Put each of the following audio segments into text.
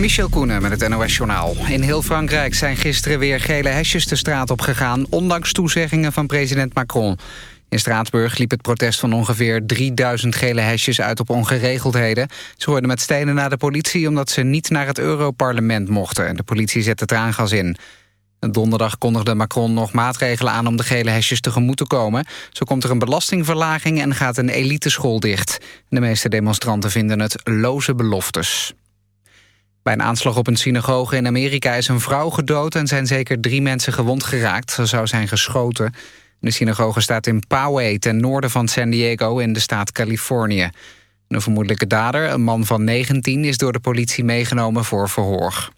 Michel Koenen met het NOS-journaal. In heel Frankrijk zijn gisteren weer gele hesjes de straat op gegaan... ondanks toezeggingen van president Macron. In Straatsburg liep het protest van ongeveer 3000 gele hesjes uit op ongeregeldheden. Ze hoorden met stenen naar de politie omdat ze niet naar het Europarlement mochten. De politie zette traangas in. Donderdag kondigde Macron nog maatregelen aan om de gele hesjes tegemoet te komen. Zo komt er een belastingverlaging en gaat een eliteschool dicht. De meeste demonstranten vinden het loze beloftes. Bij een aanslag op een synagoge in Amerika is een vrouw gedood... en zijn zeker drie mensen gewond geraakt. Ze zou zijn geschoten. De synagoge staat in Poway, ten noorden van San Diego... in de staat Californië. De vermoedelijke dader, een man van 19, is door de politie meegenomen voor verhoor.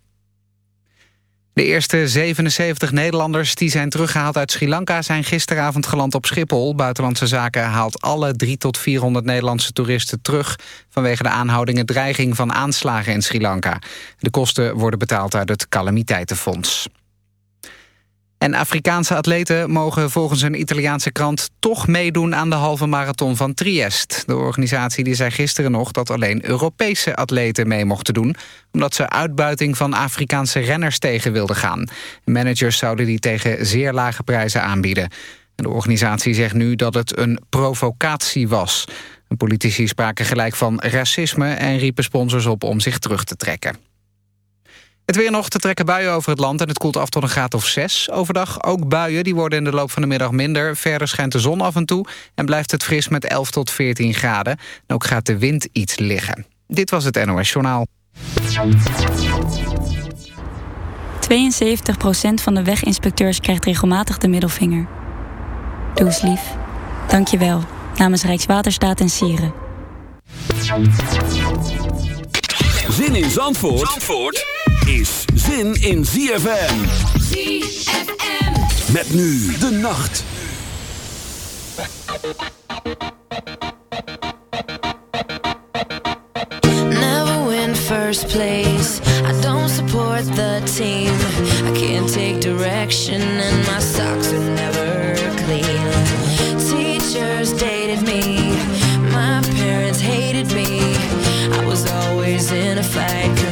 De eerste 77 Nederlanders die zijn teruggehaald uit Sri Lanka... zijn gisteravond geland op Schiphol. Buitenlandse Zaken haalt alle 3 tot 400 Nederlandse toeristen terug... vanwege de aanhoudingen dreiging van aanslagen in Sri Lanka. De kosten worden betaald uit het Calamiteitenfonds. En Afrikaanse atleten mogen volgens een Italiaanse krant... toch meedoen aan de halve marathon van Triest. De organisatie die zei gisteren nog dat alleen Europese atleten mee mochten doen... omdat ze uitbuiting van Afrikaanse renners tegen wilden gaan. Managers zouden die tegen zeer lage prijzen aanbieden. De organisatie zegt nu dat het een provocatie was. Politici spraken gelijk van racisme en riepen sponsors op om zich terug te trekken. Het weer nog te trekken buien over het land en het koelt af tot een graad of 6. Overdag ook buien, die worden in de loop van de middag minder. Verder schijnt de zon af en toe en blijft het fris met 11 tot 14 graden. En ook gaat de wind iets liggen. Dit was het NOS Journaal. 72% van de weginspecteurs krijgt regelmatig de middelvinger. Doe eens lief. Dank je wel. Namens Rijkswaterstaat en Sieren. Zin in Zandvoort? Zandvoort? Is zin in ZFM. ZFM. Met nu de nacht. Never win first place. I don't support the team. I can't take direction and my socks are never clean. Teachers dated me. My parents hated me. I was always in a fight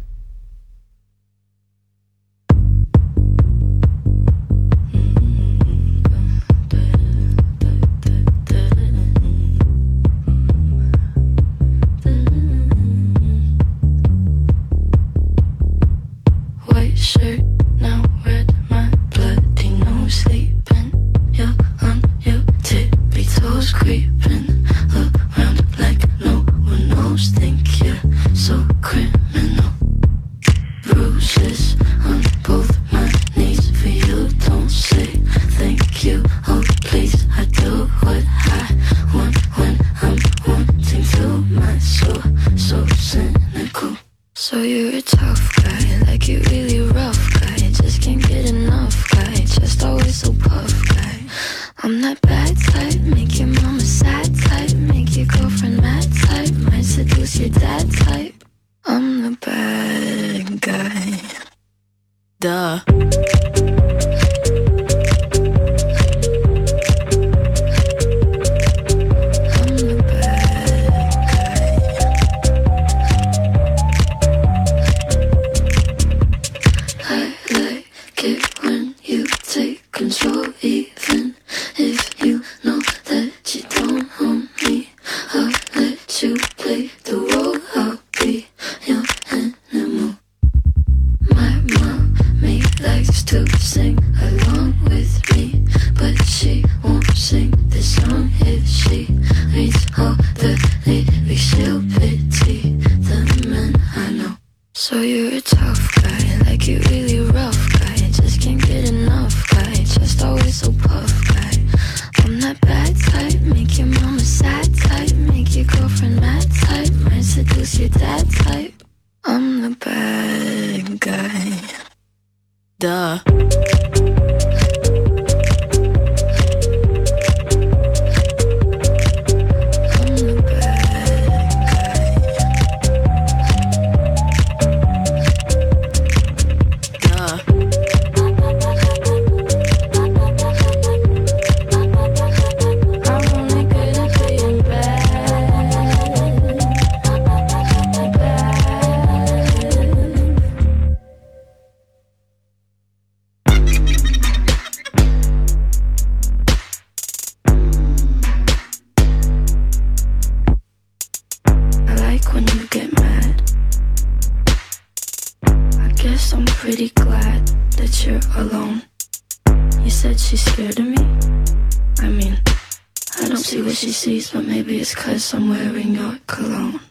She sees, but nothing ever stops you leaving.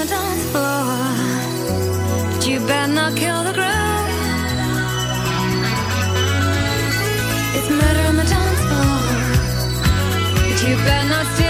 the dance floor. But you better not kill the groove. It's murder on the dance floor. But you better not steal.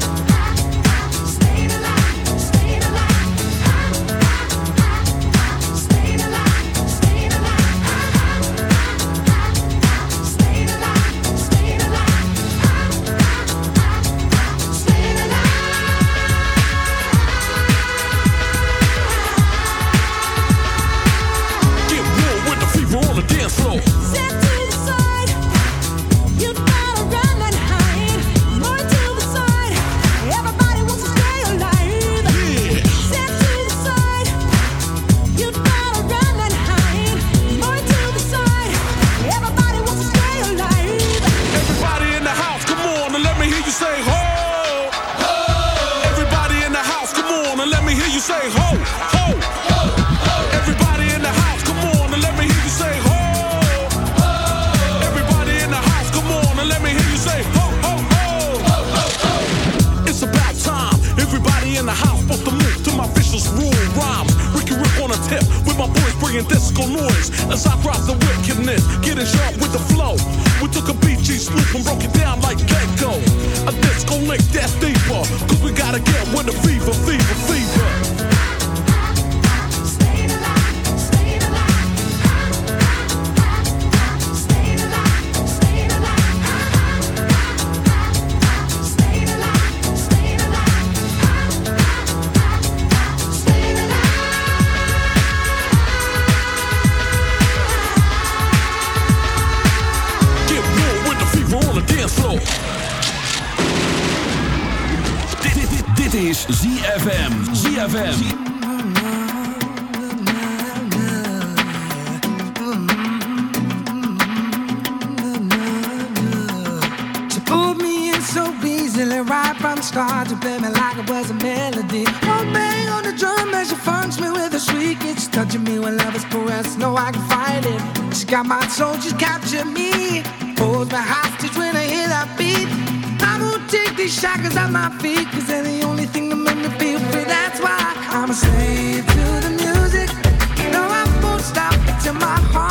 ZFM. right from the start. You play me like it was a melody. One bang on the drum as she funks me with a shriek. It's touching me when love is pressed. No, I can fight it. She got my soul, she's captured me. Holds me hostage when I hear that beat. I won't take these shackles off my feet, cause they're the only thing that make me feel why I'm a slave to the music. No, I won't stop till my heart.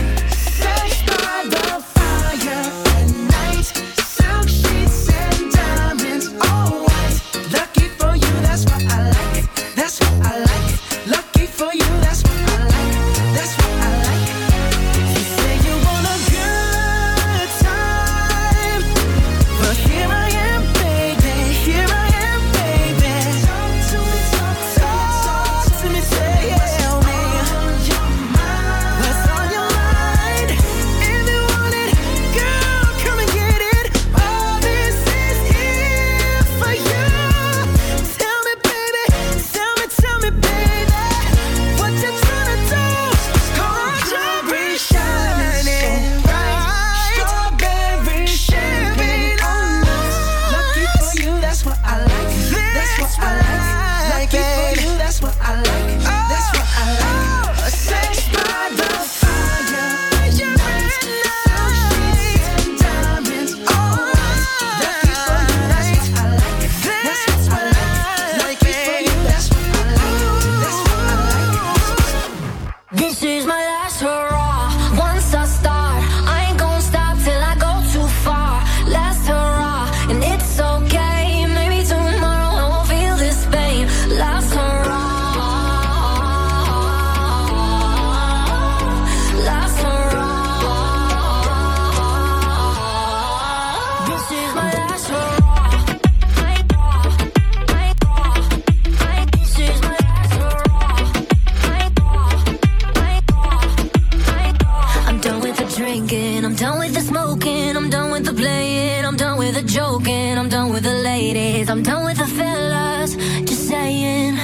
I'm done with the fellas, just saying.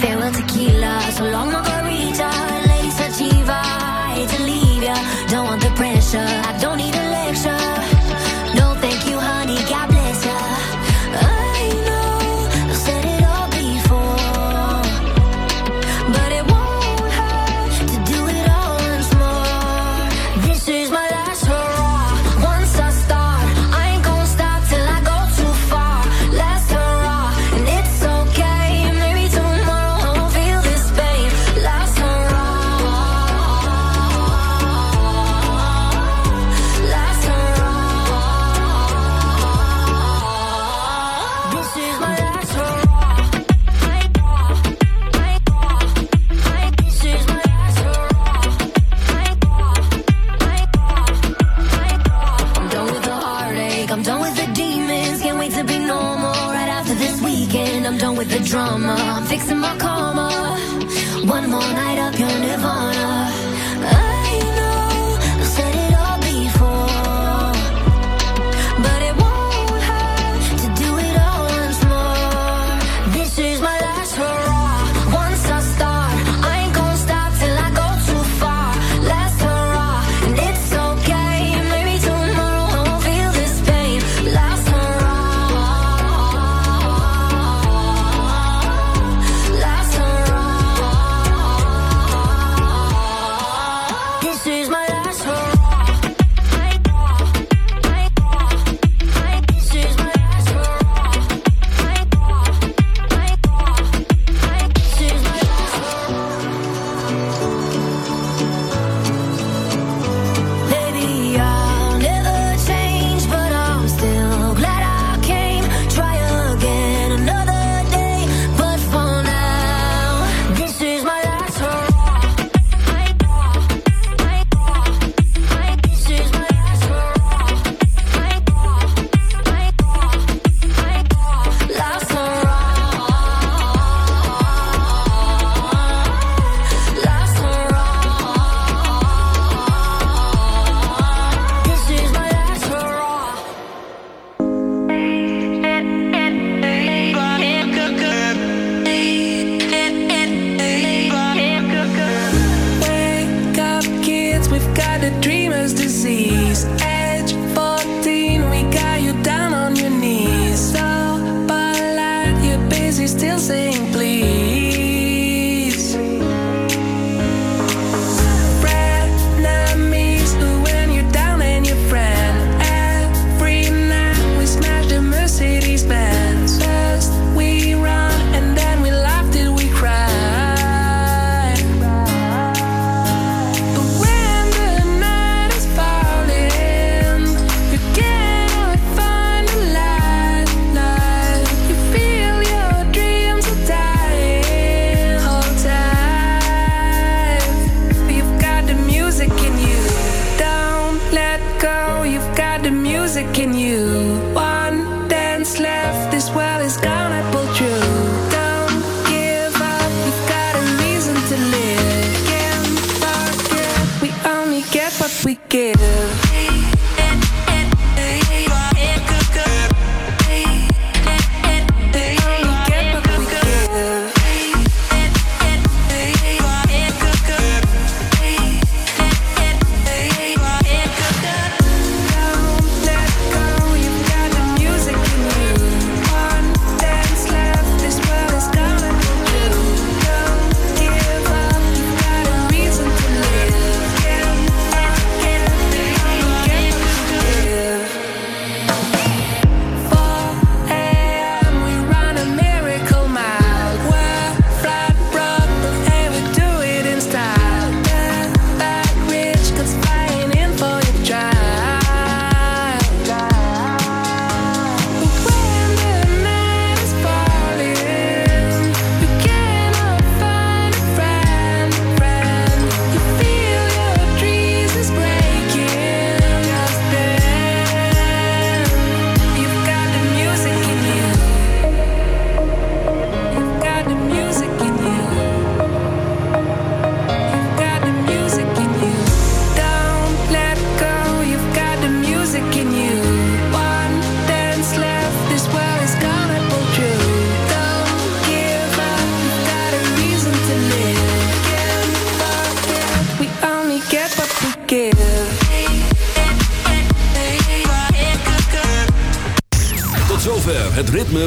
Farewell tequila, so long margarita, lady sativa, I hate to leave ya, don't want the pressure, I give